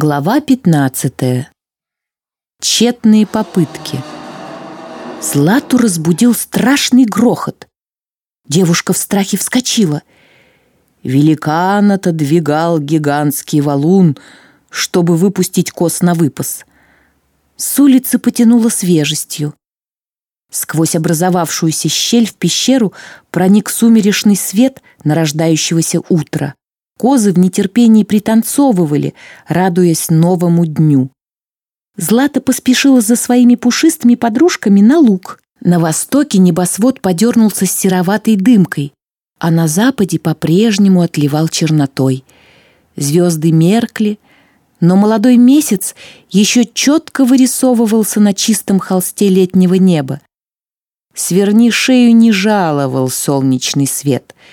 Глава 15. Тщетные попытки. Злату разбудил страшный грохот. Девушка в страхе вскочила. Великан отодвигал гигантский валун, чтобы выпустить коз на выпас. С улицы потянуло свежестью. Сквозь образовавшуюся щель в пещеру проник сумеречный свет нарождающегося утра. Козы в нетерпении пританцовывали, радуясь новому дню. Злата поспешила за своими пушистыми подружками на луг. На востоке небосвод подернулся сероватой дымкой, а на западе по-прежнему отливал чернотой. Звезды меркли, но молодой месяц еще четко вырисовывался на чистом холсте летнего неба. Сверни шею не жаловал солнечный свет —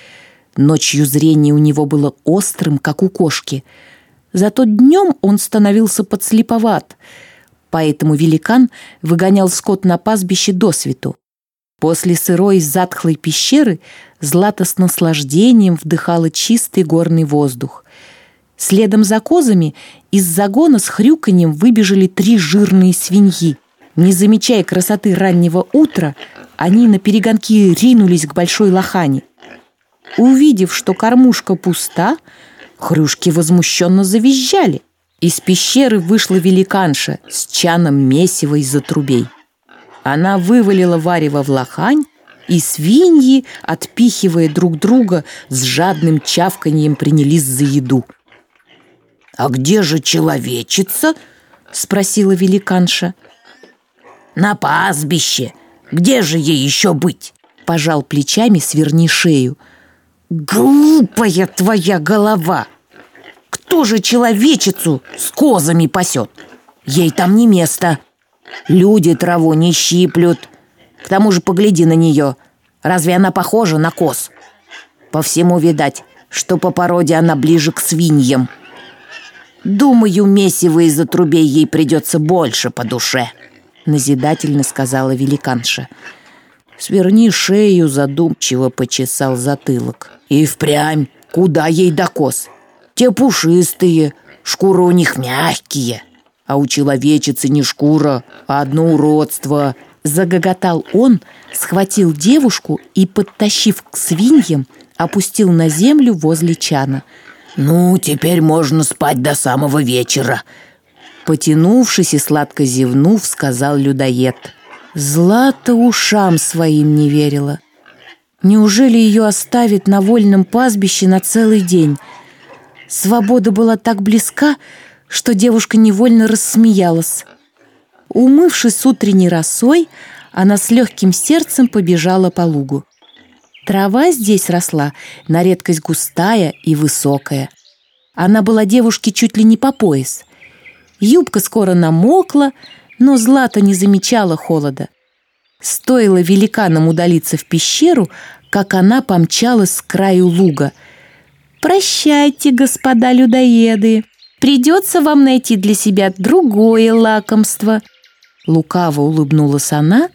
Ночью зрение у него было острым, как у кошки. Зато днем он становился подслеповат, поэтому великан выгонял скот на пастбище до свету. После сырой затхлой пещеры Злата с наслаждением вдыхала чистый горный воздух. Следом за козами из загона с хрюканьем выбежали три жирные свиньи. Не замечая красоты раннего утра, они на перегонки ринулись к большой лохане – Увидев, что кормушка пуста, хрюшки возмущенно завизжали. Из пещеры вышла великанша с чаном месива из-за трубей. Она вывалила варево в лохань, и свиньи, отпихивая друг друга, с жадным чавканьем принялись за еду. «А где же человечица?» — спросила великанша. «На пастбище. Где же ей еще быть?» — пожал плечами сверни шею — Глупая твоя голова! Кто же человечицу с козами пасет? Ей там не место. Люди траву не щиплют. К тому же погляди на нее. Разве она похожа на коз? По всему видать, что по породе она ближе к свиньям. Думаю, месиво из-за трубей ей придется больше по душе, назидательно сказала великанша. Сверни шею, задумчиво почесал затылок. И впрямь, куда ей до коз? Те пушистые, шкура у них мягкие. А у человечицы не шкура, а одно уродство. Загоготал он, схватил девушку и, подтащив к свиньям, опустил на землю возле чана. «Ну, теперь можно спать до самого вечера», Потянувшись и сладко зевнув, сказал людоед. Злата ушам своим не верила. Неужели ее оставят на вольном пастбище на целый день? Свобода была так близка, что девушка невольно рассмеялась. Умывшись утренней росой, она с легким сердцем побежала по лугу. Трава здесь росла, на редкость густая и высокая. Она была девушке чуть ли не по пояс. Юбка скоро намокла, но Злата не замечала холода. Стоило великанам удалиться в пещеру, как она помчалась с краю луга. «Прощайте, господа людоеды! Придется вам найти для себя другое лакомство!» Лукаво улыбнулась она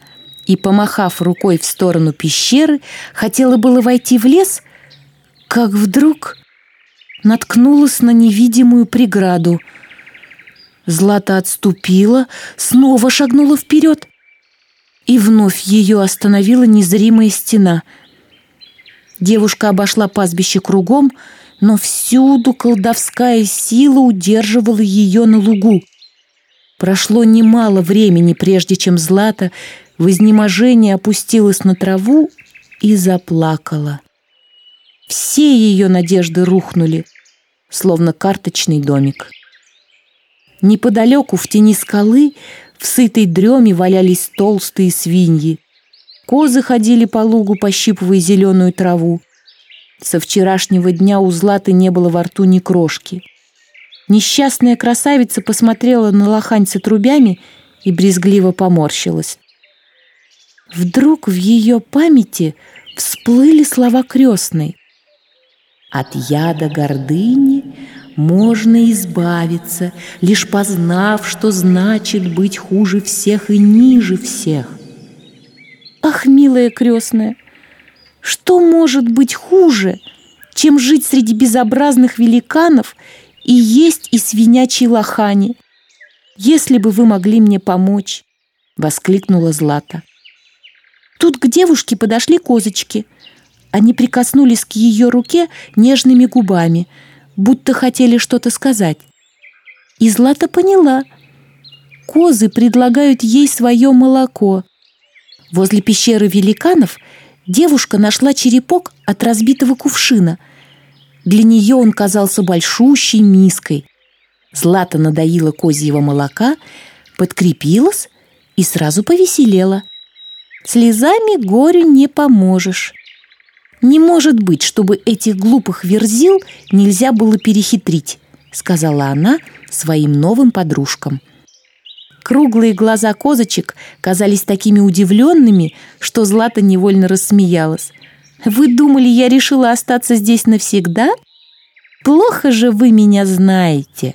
и, помахав рукой в сторону пещеры, хотела было войти в лес, как вдруг наткнулась на невидимую преграду. Злата отступила, снова шагнула вперед. И вновь ее остановила незримая стена. Девушка обошла пастбище кругом, но всюду колдовская сила удерживала ее на лугу. Прошло немало времени, прежде чем Злата в изнеможении опустилась на траву и заплакала. Все ее надежды рухнули, словно карточный домик. Неподалеку, в тени скалы, в сытой дреме валялись толстые свиньи. Козы ходили по лугу, пощипывая зеленую траву. Со вчерашнего дня у Златы не было во рту ни крошки. Несчастная красавица посмотрела на лоханьца трубями и брезгливо поморщилась. Вдруг в ее памяти всплыли слова крестной. «От яда гордыни можно избавиться, лишь познав, что значит быть хуже всех и ниже всех. Ах, милая крестная, что может быть хуже, чем жить среди безобразных великанов и есть и свинячьи лохани. Если бы вы могли мне помочь!» — воскликнула Злата. Тут к девушке подошли козочки. Они прикоснулись к ее руке нежными губами, будто хотели что-то сказать. И Злата поняла. Козы предлагают ей свое молоко. Возле пещеры великанов девушка нашла черепок от разбитого кувшина. Для нее он казался большущей миской. Злата надоила козьего молока, подкрепилась и сразу повеселела. Слезами горю не поможешь. Не может быть, чтобы этих глупых верзил нельзя было перехитрить, сказала она своим новым подружкам. Круглые глаза козочек казались такими удивленными, что Злата невольно рассмеялась. «Вы думали, я решила остаться здесь навсегда? Плохо же вы меня знаете!»